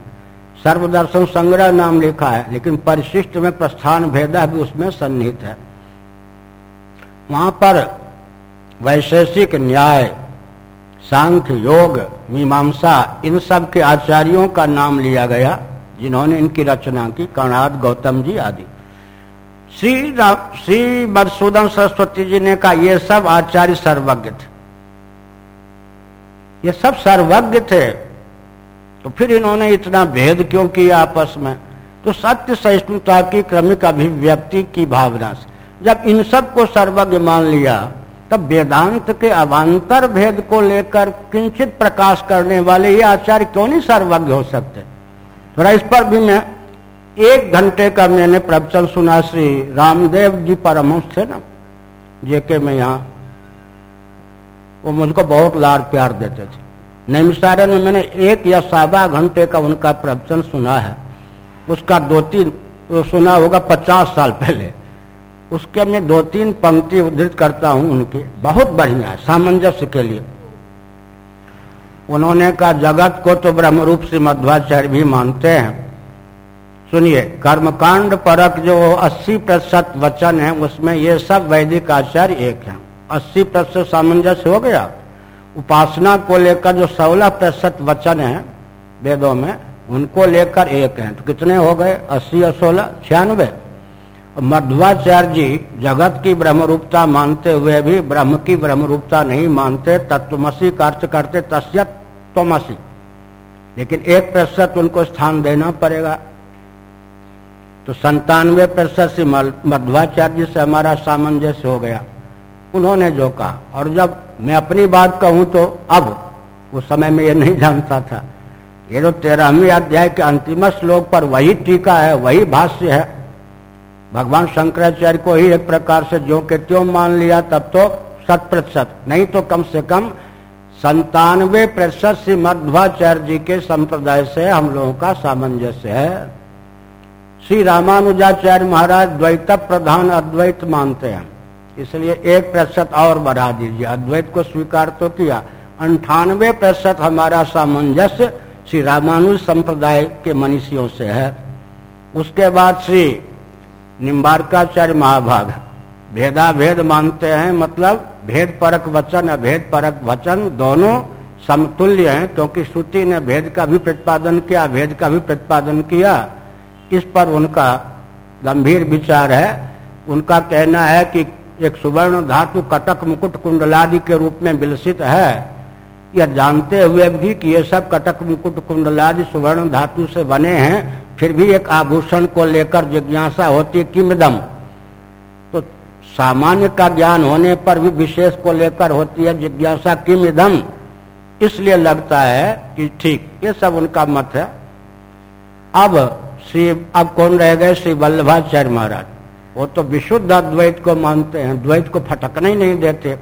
सर्वदर्शन संग्रह नाम लिखा है, लेकिन परिशिष्ट में प्रस्थान भेदा भी उसमें सन्निहित है। वहाँ पर वैशेषिक न्याय, सांख्य, योग, मीमांसा, इन सब के आचार्यों का नाम लिया गया, जिन्होंने इनकी रचना की, कर्णाद गौतम जी आदि। श्री श्री मधुसूदन सरस्वती जी ने कहा, ये सब आचार्य सर्वज्ञ थे। ये सब सर्वज्ञ थे। तो फिर इन्होंने इतना भेद क्यों किया आपस में? तो सत्य सहिष्णुता की क्रमिक अभिव्यक्ति की भावना से। जब इन सबको सर्वज्ञ मान लिया, तब वेदांत के अवान्तर भेद को लेकर किंचित प्रकाश करने वाले ये आचार्य क्यों नहीं सर्वज्ञ हो सकते? थोड़ा इस पर भी मैं एक घंटे का मैंने प्रवचन सुना, श्री रामदेव जी परमहंस थे ना, जेके में यहाँ, वो मुझको बहुत लाड़ प्यार देते थे। नैमिसारण में मैंने एक या सवा घंटे का उनका प्रवचन सुना है। उसका दो तीन सुना होगा पचास साल पहले। उसके मैं दो तीन पंक्ति उद्धृत करता हूँ उनके। बहुत बढ़िया है, सामंजस्य के लिए। उन्होंने कहा, जगत को तो ब्रह्म रूप से मध्वाचार्य भी मानते हैं। सुनिए, कर्मकांड परक जो 80 प्रतिशत वचन है, उसमें ये सब वैदिक आचार्य एक है। 80 प्रतिशत सामंजस्य हो गया। उपासना को लेकर जो सोलह प्रतिशत वचन है, वेदों में, उनको लेकर एक है। तो कितने हो गए? अस्सी और सोलह? छियानवे। मध्वाचार्य जी, जगत की ब्रह्मरूपता मानते हुए भी, ब्रह्म की ब्रह्मरूपता नहीं मानते, तत्वमसी का अर्थ करते तोमसी लेकिन एक प्रतिशत उनको स्थान देना पड़ेगा। तो संतानवे प्रतिशत से मध्वाचार्य से हमारा सामंजस्य हो गया। उन्होंने जो कहा। और जब मैं अपनी बात कहूँ तो अब उस समय में ये नहीं जानता था। ये तो तेरहवीं अध्याय के अंतिम श्लोक पर वही टीका है, वही भाष्य है। भगवान शंकराचार्य को ही एक प्रकार से जो के त्यों मान लिया, तब तो शत प्रतिशत, नहीं तो कम से कम संतानवे प्रतिशत श्री मध्वाचार्य जी के संप्रदाय से हम लोगों का सामंजस्य है। श्री रामानुजाचार्य महाराज द्वैत प्रधान अद्वैत मानते हैं। इसलिए एक प्रतिशत और बढ़ा दीजिए। अद्वैत को स्वीकार तो किया। अंठानवे प्रतिशत हमारा सामंजस्य श्री रामानुज संप्रदाय के मनीषियों से है। उसके बाद श्री निम्बारकाचार्य महाभाग। भेदा भेद मानते हैं मतलब भेद परक वचन, अभेद परक वचन, दोनों समतुल्य हैं, क्योंकि श्रुति ने भेद का भी प्रतिपादन किया भेद का भी प्रतिपादन किया। इस पर उनका गंभीर विचार है। उनका कहना है कि एक सुवर्ण धातु कटक मुकुट कुंडलादि के रूप में विलसित है। यह जानते हुए भी कि ये सब कटक मुकुट कुंडलादि सुवर्ण धातु से बने हैं, फिर भी एक आभूषण को लेकर जिज्ञासा होती है किमदम तो सामान्य का ज्ञान होने पर भी विशेष को लेकर होती है जिज्ञासा किमदम इसलिए लगता है कि ठीक, ये सब उनका मत है। अब श्री, अब कौन रह गए? श्री वल्लभाचार्य महाराज। वो तो विशुद्ध अद्वैत को मानते हैं। द्वैत को फटकने ही नहीं देते।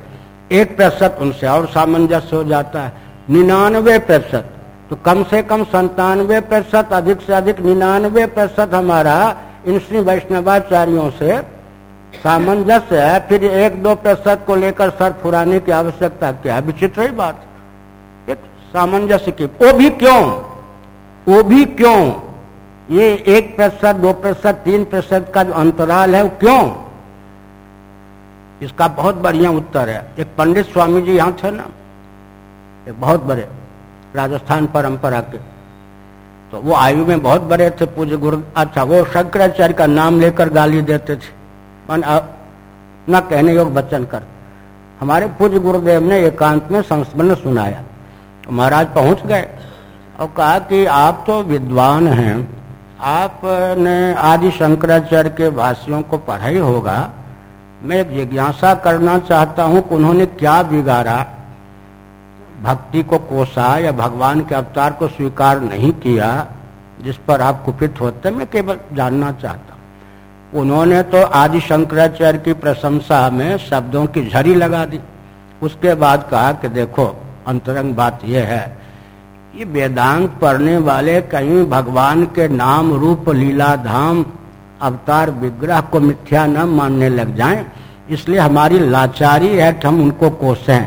एक प्रतिशत उनसे और सामंजस्य हो जाता है। निन्यानवे प्रतिशत। तो कम से कम संतानवे प्रतिशत, अधिक से अधिक निन्यानवे प्रतिशत हमारा इन श्री वैष्णवाचार्यों से सामंजस्य है। फिर एक दो प्रतिशत को लेकर सर फुराने की आवश्यकता क्या है? विचित्र ही बात एक सामंजस्य की वो भी क्यों? वो भी क्यों? ये एक प्रतिशत, दो प्रतिशत, तीन प्रतिशत का जो अंतराल है वो क्यों? इसका बहुत बढ़िया उत्तर है। एक पंडित स्वामी जी यहाँ थे ना, एक बहुत बड़े राजस्थान परंपरा के। तो वो आयु में बहुत बड़े थे, पूज्य गुरु अच्छा वो शंकराचार्य का नाम लेकर गाली देते थे। मन न कहने योग वचन कर। हमारे पूज्य गुरुदेव ने एकांत में संस्मरण सुनाया। तो महाराज पहुँच गए और कहा कि आप तो विद्वान हैं। आपने आदि शंकराचार्य के भाषियों को पढ़ा ही होगा। मैं जिज्ञासा करना चाहता हूँ कि उन्होंने क्या बिगाड़ा। भक्ति को कोसा या भगवान के अवतार को स्वीकार नहीं किया, जिस पर आप कुपित होते, मैं केवल जानना चाहता हूँ। उन्होंने तो आदि शंकराचार्य की प्रशंसा में शब्दों की झड़ी लगा दी। उसके बाद कहा कि देखो, अंतरंग बात यह है, ये वेदांत पढ़ने वाले कहीं भगवान के नाम रूप लीला धाम अवतार विग्रह को मिथ्या न मानने लग जाएँ इसलिए हमारी लाचारी है हम उनको कोसें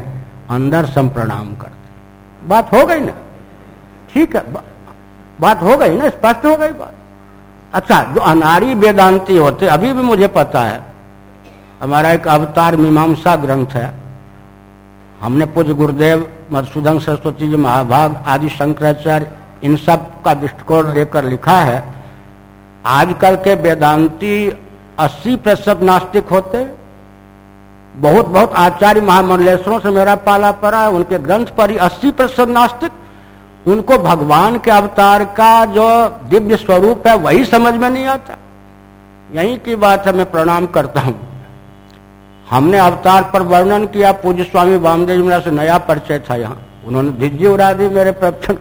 अंदर सम प्रणाम करते बात हो गई ना? ठीक है बा, बात हो गई ना? स्पष्ट हो गई बात? अच्छा जो अनारी वेदांती होते अभी भी मुझे पता है हमारा एक अवतार मीमांसा ग्रंथ है। हमने पूज्य गुरुदेव मधुसूदन सरस्वती जी महाभाग आदि शंकराचार्य इन सब का दृष्टिकोण लेकर लिखा है। आजकल के वेदांती 80 प्रतिशत नास्तिक होते। बहुत बहुत आचार्य महामंडलेश्वरों से मेरा पाला पड़ा, उनके ग्रंथ पर ही अस्सी प्रतिशत नास्तिक। उनको भगवान के अवतार का जो दिव्य स्वरूप है, वही समझ में नहीं आता। यही की बात है, मैं प्रणाम करता हूँ। हमने अवतार पर वर्णन किया, पूज्य स्वामी वामदेव मेरा से नया परिचय था यहाँ। उन्होंने धिज्जी उड़ा दी मेरे प्रवचन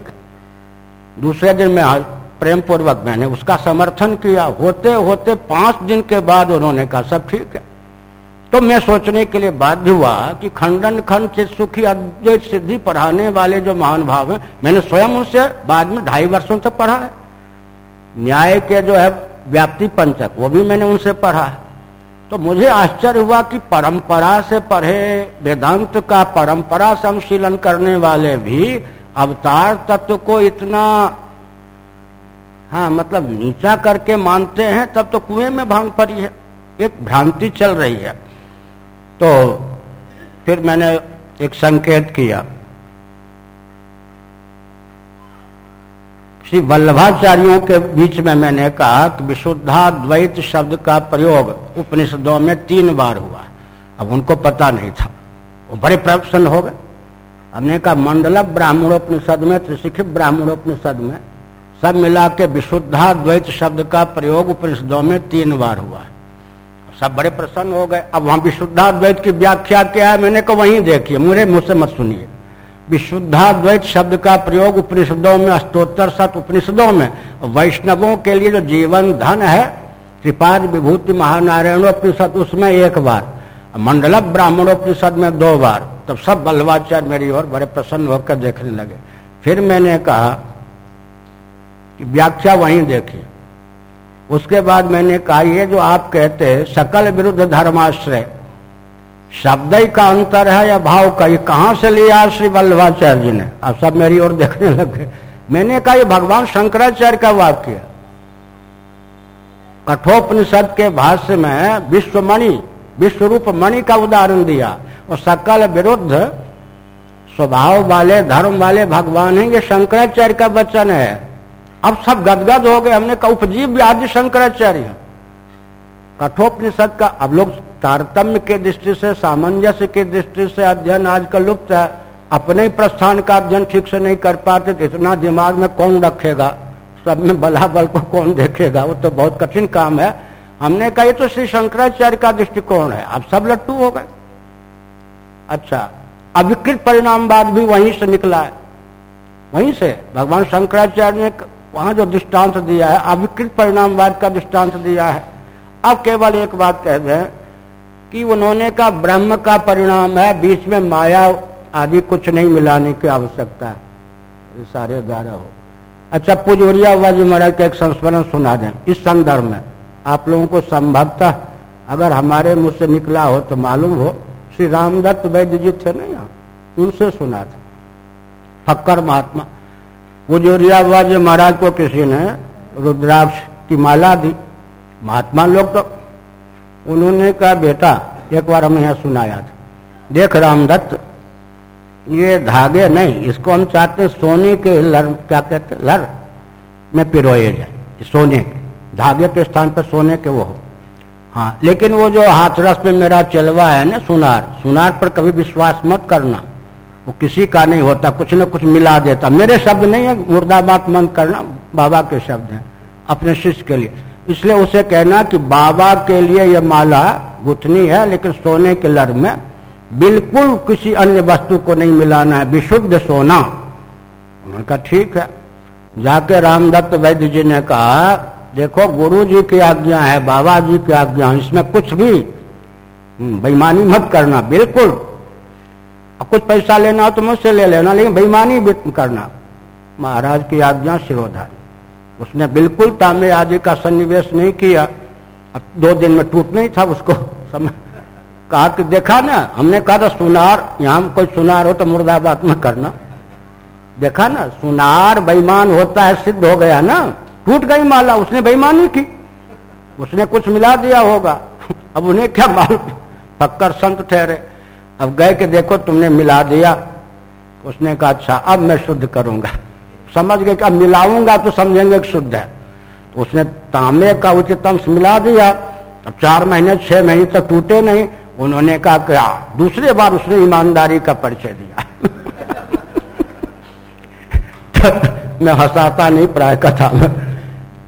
दूसरे दिन में प्रेम पूर्वक मैंने उसका समर्थन किया। होते होते पाँच दिन के बाद उन्होंने कहा, सब ठीक है। तो मैं सोचने के लिए बाध्य हुआ कि खंडन खंड चित सुखी अद्वैत सिद्धि पढ़ाने वाले जो महान भाव है, मैंने स्वयं उनसे बाद में ढाई वर्षों से पढ़ा है। न्याय के जो है व्याप्ति पंचक, वो भी मैंने उनसे पढ़ा है। तो मुझे आश्चर्य हुआ कि परंपरा से पढ़े, वेदांत का परंपरा संशीलन करने वाले भी अवतार तत्व को इतना हाँ मतलब नीचा करके मानते हैं, तब तो कुएँ में भाँग पड़ी है। एक भ्रांति चल रही है। तो फिर मैंने एक संकेत किया। श्री वल्लभाचार्यों के बीच में मैंने कहा कि विशुद्धाद्वैत शब्द का प्रयोग उपनिषदों में तीन बार हुआ अब उनको पता नहीं था। वो बड़े प्रसन्न हो। गए हमने कहा मंडल ब्राह्मणोपनिषद में त्रिशिख ब्राह्मणोपनिषद में सब मिला के विशुद्धाद्वैत शब्द का प्रयोग उपनिषदों में तीन बार हुआ है। सब बड़े प्रसन्न हो गए। अब वहाँ विशुद्धाद्वैत की व्याख्या क्या है? मैंने कहा, वहीं देखिए, मुझे, मुझसे मत सुनिए। विशुद्धाद्वैत शब्द का प्रयोग उपनिषदों में अष्टोत्तर सत उपनिषदों में, वैष्णवों के लिए जो जीवन धन है, त्रिपाद विभूति महानारायण महानारायणोपनिषद उसमें एक बार, मंडल ब्राह्मणोपनिषद में दो बार, तब सब बल्लवाचार्य मेरी ओर बड़े प्रसन्न होकर देखने लगे। फिर मैंने कहा व्याख्या वहीं देखी। उसके बाद मैंने कहा, ये जो आप कहते हैं, सकल विरुद्ध धर्माश्रय, शब्द ही का अंतर है या भाव का, ये कहाँ से लिया श्री वल्लभाचार्य जी ने? अब सब मेरी ओर देखने लगे। मैंने कहा, ये भगवान शंकराचार्य का वाक्य कठोपनिषद के भाष्य में विश्वमणि विश्व रूप मणि का उदाहरण दिया, और सकल विरुद्ध स्वभाव वाले, धर्म वाले भगवान है, ये शंकराचार्य का वचन है। अब सब गदगद हो गए। हमने कहा, उपजीव आदि शंकराचार्य कठोपनिषद का, अब लोग तारतम्य के दृष्टि से, सामंजस्य की दृष्टि से अध्ययन आजकल लुप्त है। अपने प्रस्थान का अध्ययन ठीक से नहीं कर पाते तो इतना दिमाग में कौन रखेगा? सब में बला बल को कौन देखेगा? वो तो बहुत कठिन काम है। हमने कहा, ये तो श्री शंकराचार्य का दृष्टिकोण है। अब सब लट्टू हो गए। अच्छा अविकृत परिणाम बाद भी वहीं से निकला है। वहीं से। भगवान शंकराचार्य ने वहाँ जो दृष्टांत दिया है, अविकृत परिणामवाद का दृष्टांत दिया है। अब केवल एक बात कह दें कि उन्होंने का ब्रह्म का परिणाम है, बीच में माया आदि कुछ नहीं मिलाने की आवश्यकता है। सारे द्वारा हो। अच्छा पुजोरिया हुआ जी महाराज का एक संस्मरण सुना दें। इस संदर्भ में आप लोगों को संभवतः अगर हमारे मुँह से निकला हो तो मालूम हो, श्री रामदत्त वैद्य जी थे ना यहाँ, उनसे सुना था। फक्कर महात्मा पुजोरिया जी महाराज को किसी ने रुद्राक्ष की माला दी, महात्मा लोग तो उन्होंने कहा, बेटा, एक बार हमें यहाँ सुनाया था। देख रामदत्त ये धागे नहीं, इसको हम चाहते सोने के लर, क्या कहते लर, में पिरोए जाए सोने के, धागे के स्थान पर सोने के वो हो। हाँ लेकिन वो जो हाथरस पे मेरा चलवा है ना, सुनार सुनार पर कभी विश्वास मत करना। वो किसी का नहीं होता कुछ न कुछ मिला देता। मेरे शब्द नहीं है मुर्दाबाद मन करना बाबा के शब्द हैं अपने शिष्य के लिए। इसलिए उसे कहना कि बाबा के लिए यह माला गुथनी है लेकिन सोने के लड़ में बिल्कुल किसी अन्य वस्तु को नहीं मिलाना है विशुद्ध सोना। उन्होंने कहा ठीक है। जाके रामदत्त वैद्य जी ने कहा देखो गुरु जी की आज्ञा है बाबा जी की आज्ञा है इसमें कुछ भी हम्म, बेईमानी मत करना बिल्कुल। कुछ पैसा लेना हो तो मुझसे ले लेना, लेकिन बेईमानी करना। महाराज की आज्ञा शिरोधार उसने बिल्कुल तांबे आदि का सन्निवेश नहीं किया। अब दो दिन में टूट नहीं था उसको। समय कहा कि देखा ना, हमने कहा था, सुनार, यहाँ कोई सुनार हो तो मुर्दाबाद में करना। देखा ना, सुनार बेईमान होता है, सिद्ध हो गया ना। टूट गई माला, उसने बेईमानी की। उसने कुछ मिला दिया होगा। अब उन्हें क्या मालूम? पक्कर संत ठहरे। अब गए कि देखो तुमने मिला दिया। उसने कहा अच्छा अब मैं शुद्ध करूँगा। समझ गए कि अब मिलाऊँगा तो समझेंगे कि शुद्ध है। तो उसने तांबे का उचितम मिला दिया। अब चार महीने छह महीने तक टूटे नहीं। उन्होंने कहा क्या हाँ, दूसरे बार उसने ईमानदारी का परिचय दिया। मैं हंसाता नहीं प्राय कथा में।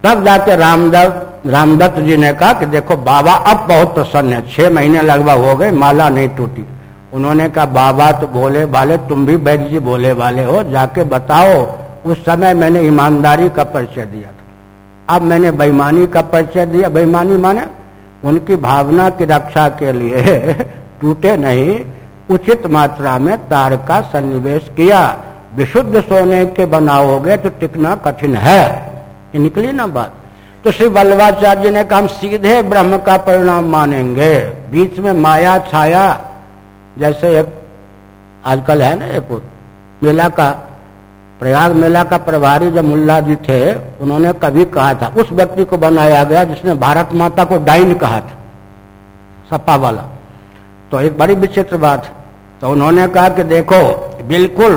तब जाके रामदत्त रामदत्त जी ने कहा कि देखो बाबा अब बहुत प्रसन्न है। छह महीने लगभग हो गए माला नहीं टूटी। उन्होंने कहा, बाबा तो भोले वाले तुम भी वैद्य जी भोले वाले हो, जाके बताओ, उस समय मैंने ईमानदारी का परिचय दिया था। अब मैंने बेईमानी का परिचय दिया। बेईमानी माने उनकी भावना की रक्षा के लिए टूटे नहीं, उचित मात्रा में तार का सन्निवेश किया। विशुद्ध सोने के बनाओगे तो टिकना कठिन है। निकली ना बात। तो श्री वल्लभाचार्य ने कहा, हम सीधे ब्रह्म का परिणाम मानेंगे। बीच में माया, छाया जैसे एक आजकल है ना एक मेला का, प्रयाग मेला का प्रभारी जब मुल्ला जी थे, उन्होंने कभी कहा था, उस व्यक्ति को बनाया गया जिसने भारत माता को डाइन कहा था, सपा वाला। तो एक बड़ी विचित्र बात तो उन्होंने कहा कि देखो, बिल्कुल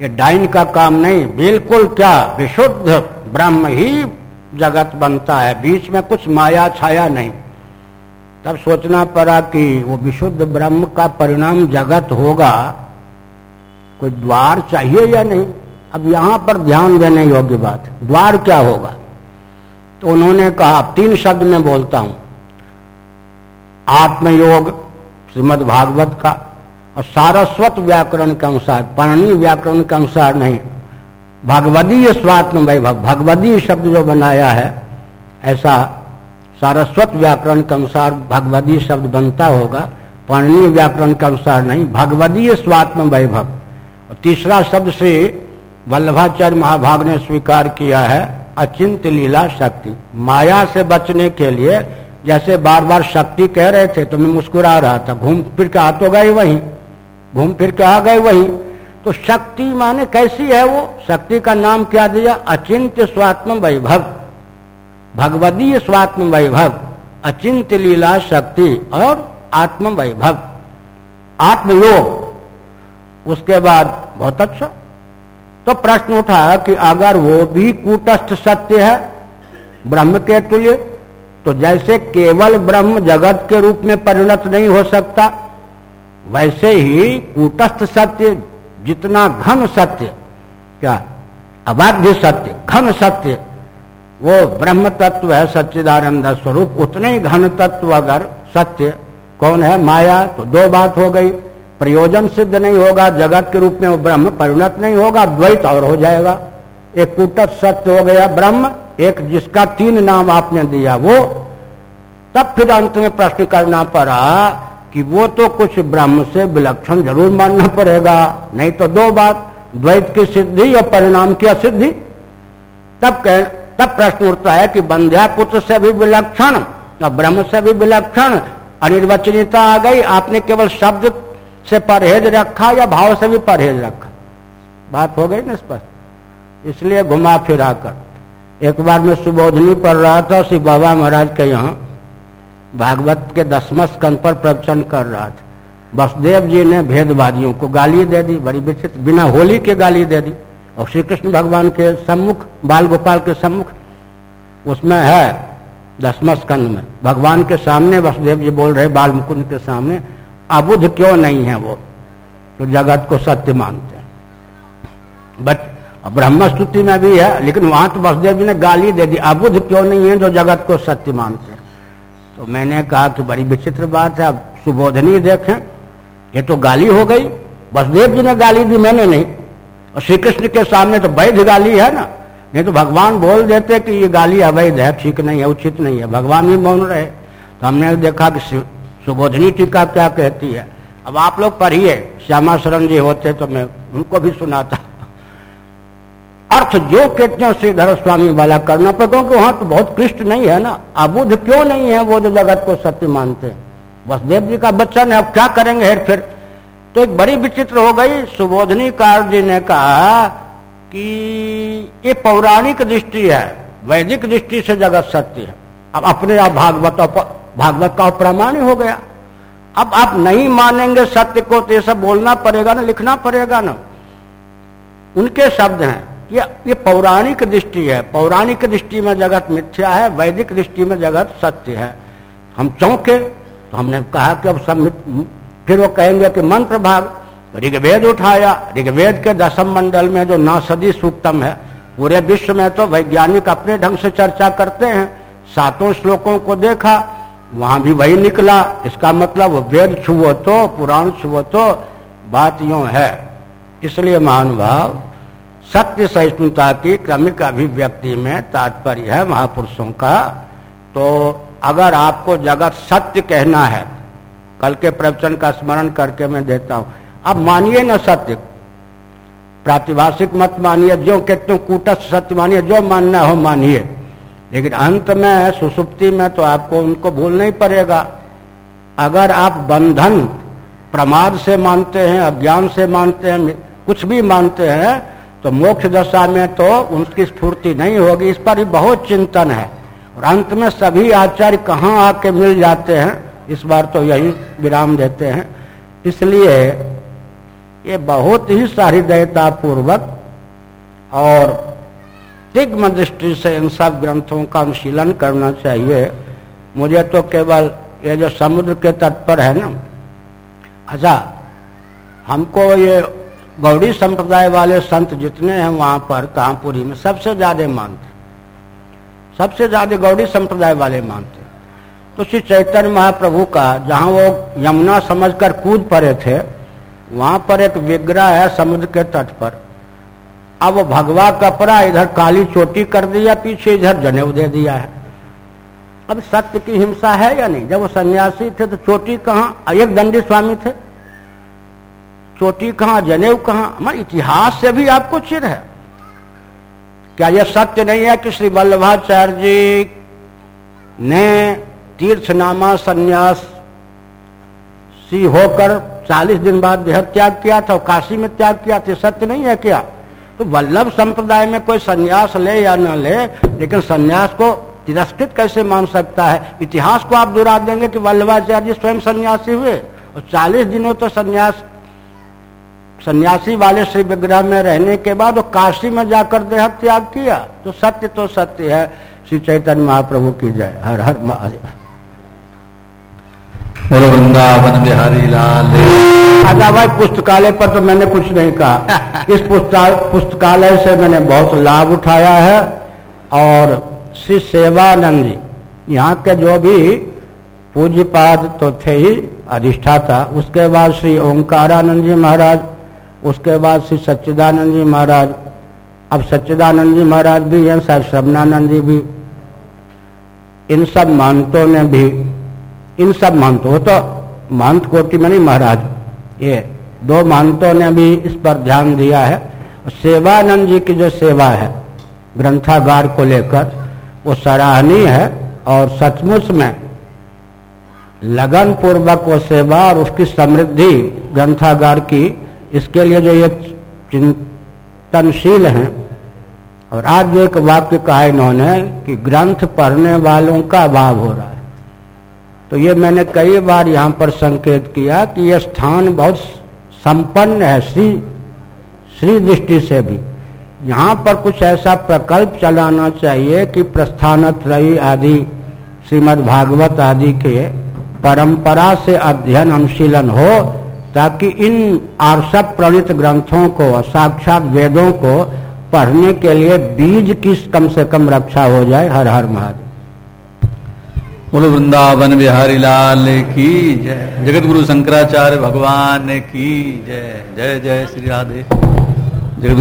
ये डाइन का काम नहीं, बिल्कुल क्या विशुद्ध ब्रह्म ही जगत बनता है, बीच में कुछ माया छाया नहीं। तब सोचना पड़ा कि वो विशुद्ध ब्रह्म का परिणाम जगत होगा। कोई द्वार चाहिए या नहीं? अब यहाँ पर ध्यान देने योग्य बात। द्वार क्या होगा? तो उन्होंने कहा तीन शब्द में बोलता हूँ। आत्मयोग श्रीमद भागवत का, और सारस्वत व्याकरण के अनुसार पाणी व्याकरण के अनुसार नहीं। भगवदीय स्वात्म वैभव, भगवदीय शब्द जो बनाया है, ऐसा सारस्वत व्याकरण के अनुसार भगवदीय शब्द बनता होगा, पाणनीय व्याकरण के अनुसार नहीं, भगवदीय स्वात्म वैभव। तीसरा शब्द से वल्लभाचार्य महाभाग ने स्वीकार किया है, अचिंत लीला शक्ति। माया से बचने के लिए, जैसे बार बार शक्ति कह रहे थे तो मैं मुस्कुरा रहा था, घूम फिर के आ तो गए वहीं, घूम फिर के आ गए वहीं। तो शक्ति माने कैसी है वो? शक्ति का नाम क्या दिया? अचिंत स्वात्म वैभव। भगवदीय स्वात्म वैभव अचिंत लीला शक्ति और आत्म वैभव आत्मयोग। उसके बाद बहुत अच्छा। तो प्रश्न उठा कि अगर वो भी कूटस्थ सत्य है, ब्रह्म के तुल्य तो जैसे केवल ब्रह्म जगत के रूप में परिणत नहीं हो सकता, वैसे ही कूटस्थ सत्य जितना घन सत्य, क्या? अबाध्य सत्य, घन सत्य वो ब्रह्म तत्व है सच्चिदानंद स्वरूप, उतने ही घन तत्व अगर सत्य, कौन है? माया तो दो बात हो गई। प्रयोजन सिद्ध नहीं होगा, जगत के रूप में वो ब्रह्म, परिणत नहीं होगा, द्वैत और हो जाएगा। एक कुटत सत्य हो गया, ब्रह्म, एक जिसका तीन नाम आपने दिया, वो। तब फिर अंत में प्रश्न करना पड़ा कि वो तो कुछ ब्रह्म से विलक्षण ज़रूर मानना पड़ेगा। नहीं तो दो बात, द्वैत की सिद्धि और परिणाम की असिद्धि। तब कह तब प्रश्न उठता है कि बंध्या पुत्र से भी विलक्षण और ब्रह्म से भी विलक्षण अनिर्वचनीयता आ गई। आपने केवल शब्द से परहेज रखा या भाव से भी परहेज रखा? बात हो गई ना स्पष्ट? इसलिए घुमा फिरा कर। एक बार मैं सुबोधनी पढ़ रहा था, श्री बाबा महाराज के यहाँ भागवत के दसम स्कंद पर प्रवचन कर रहा था। वसुदेव जी ने भेदवादियों को गाली दे दी, बड़ी विचित्र, बिना होली के गाली दे दी। और श्री कृष्ण भगवान के सम्मुख बाल गोपाल के सम्मुख, उसमें है दसम स्कंद में। भगवान के सामने वसुदेव जी बोल रहे बाल मुकुंद के सामने, अबुध क्यों नहीं है वो? तो जगत को सत्य मानते हैं। बट ब्रह्म स्तुति में भी है, लेकिन वहाँ तो वसुदेव जी ने गाली दे दी, अबुध क्यों नहीं है जो जगत को सत्य मानते हैं? तो मैंने कहा कि बड़ी विचित्र बात है, अब सुबोधनी देखें। ये तो गाली हो गई। वसुदेव जी ने गाली दी, मैंने नहीं। और श्री कृष्ण के सामने तो वैध गाली है ना। नहीं तो भगवान बोल देते कि ये गाली अवैध है, ठीक नहीं है, उचित नहीं है। भगवान भी बोल रहे। तो हमने देखा कि सुबोधनी टीका क्या कहती है। अब आप लोग पढ़िए श्यामा शरण जी होते तो मैं उनको भी सुनाता। अर्थ जो कहते हैं श्रीधर स्वामी वाला करना, पर क्योंकि वहाँ तो बहुत कृष्ण नहीं है ना। अबुध क्यों नहीं है वो जो जगत को सत्य मानते? हैं वसुदेव जी का बच्चन है, अब क्या करेंगे हेर फिर? तो एक बड़ी विचित्र हो गई। सुबोधनी कार जी ने कहा कि ये पौराणिक दृष्टि है, वैदिक दृष्टि से जगत सत्य है। अब अपने आप भागवत भागवत का प्रमाण हो गया। अब आप नहीं मानेंगे सत्य को तो ये सब बोलना पड़ेगा ना, लिखना पड़ेगा ना। उनके शब्द हैं, ये ये पौराणिक दृष्टि है। पौराणिक दृष्टि में जगत मिथ्या है, वैदिक दृष्टि में जगत सत्य है। हम चौंके तो हमने कहा कि अब सब फिर वो कहेंगे कि मंत्र भाग। ऋग्वेद उठाया। ऋग्वेद के दसम मंडल में जो नासदी सूक्तम है, पूरे विश्व में तो वैज्ञानिक अपने ढंग से चर्चा करते हैं। सातों श्लोकों को देखा, वहाँ भी वही निकला। इसका मतलब वेद छुओ तो पुराण छुओ तो बात यूँ है। इसलिए महानुभाव, सत्य सहिष्णुता की क्रमिक अभिव्यक्ति में तात्पर्य है महापुरुषों का। तो अगर आपको जगत सत्य कहना है कल के प्रवचन का स्मरण करके मैं देता हूँ। अब मानिए ना सत्य। प्रातिभाषिक मत मानिए, जो कहते हो कूटस्थ सत्य मानिए, जो मानना हो मानिए। लेकिन अंत में, सुसुप्ति में तो आपको उनको भूलना ही पड़ेगा। अगर आप बंधन, प्रमाद से मानते हैं, अज्ञान से मानते हैं, कुछ भी मानते हैं तो मोक्ष दशा में तो उनकी स्फूर्ति नहीं होगी। इस पर भी बहुत चिंतन है। और अंत में सभी आचार्य कहाँ आके मिल जाते हैं? इस बार तो यही विराम देते हैं। इसलिए ये बहुत ही सहृदयता पूर्वक और तिग्म दृष्टि से इन सब ग्रंथों का अनुशीलन करना चाहिए। मुझे तो केवल ये जो समुद्र के तट पर है ना अच्छा हमको ये गौड़ी संप्रदाय वाले संत जितने हैं वहाँ पर कानपुरी में, सबसे ज़्यादा मानते सबसे ज़्यादा गौड़ी संप्रदाय वाले मानते तो श्री चैतन्य महाप्रभु का, जहाँ वो यमुना समझकर कूद पड़े थे, वहाँ पर एक विग्रह है समुद्र के तट पर। अब भगवा कपड़ा इधर काली चोटी कर दिया पीछे इधर जनेऊ दे दिया है। अब सत्य की हिंसा है या नहीं? जब वो सन्यासी थे तो चोटी कहाँ? एक दंडी स्वामी थे। चोटी कहाँ? जनेऊ कहाँ? हमारे इतिहास से भी आपको चिर है। क्या यह सत्य नहीं है कि श्री वल्लभाचार्य जी ने तीर्थनामा संन्यास सी होकर चालीस दिन बाद देह त्याग किया था, काशी में त्याग किया था सत्य नहीं है क्या? तो वल्लभ संप्रदाय में कोई सन्यास ले या न ले, लेकिन सन्यास को तिरस्कृत कैसे मान सकता है? इतिहास को आप दुरा देंगे कि वल्लभाचार्य स्वयं सन्यासी हुए, और चालीस दिनों तो सन्यास, सन्यासी वाले श्री विग्रह में रहने के बाद वो काशी में जाकर देह त्याग किया। तो सत्य तो सत्य है। श्री चैतन्य महाप्रभु की जय। हर हर महादेव। वृंदावन बिहारी लाल। राजा भाई पुस्तकालय पर तो मैंने कुछ नहीं कहा। इस पुस्तकालय से मैंने बहुत लाभ उठाया है। और श्री सेवानंद जी यहाँ के जो भी पूज्य पूज्यपाद तो थे ही अधिष्ठाता उसके बाद श्री ओंकारानंद जी महाराज उसके बाद श्री सच्चिदानंद जी महाराज अब सच्चिदानंद जी महाराज भी हैं सर शबनानंद जी भी। इन सब मानतों ने भी इन सब महंतों तो महंत कोटि में नहीं महाराज, ये दो महंतों ने भी इस पर ध्यान दिया है। सेवानंद जी की जो सेवा है, ग्रंथागार को लेकर, वो सराहनीय है और सचमुच में लगन पूर्वक वो सेवा और उसकी समृद्धि ग्रंथागार की, इसके लिए जो ये चिंतनशील हैं, और आज जो एक वाक्य कहा इन्होंने कि ग्रंथ पढ़ने वालों का अभाव हो रहा है। तो ये मैंने कई बार यहाँ पर संकेत किया कि यह स्थान बहुत संपन्न है, श्री श्री दृष्टि से भी। यहाँ पर कुछ ऐसा प्रकल्प चलाना चाहिए कि प्रस्थानत्रयी आदि, श्रीमद् भागवत आदि के परंपरा से अध्ययन अनुशीलन हो, ताकि इन आर्षक प्रणित ग्रंथों को, साक्षात वेदों को पढ़ने के लिए बीज की कम से कम रक्षा हो जाए, हर हर महादेव। बोलो, वृंदावन बिहारी लाल की जय। जगत गुरु शंकराचार्य भगवान की जय। जय जय श्री राधे। जगत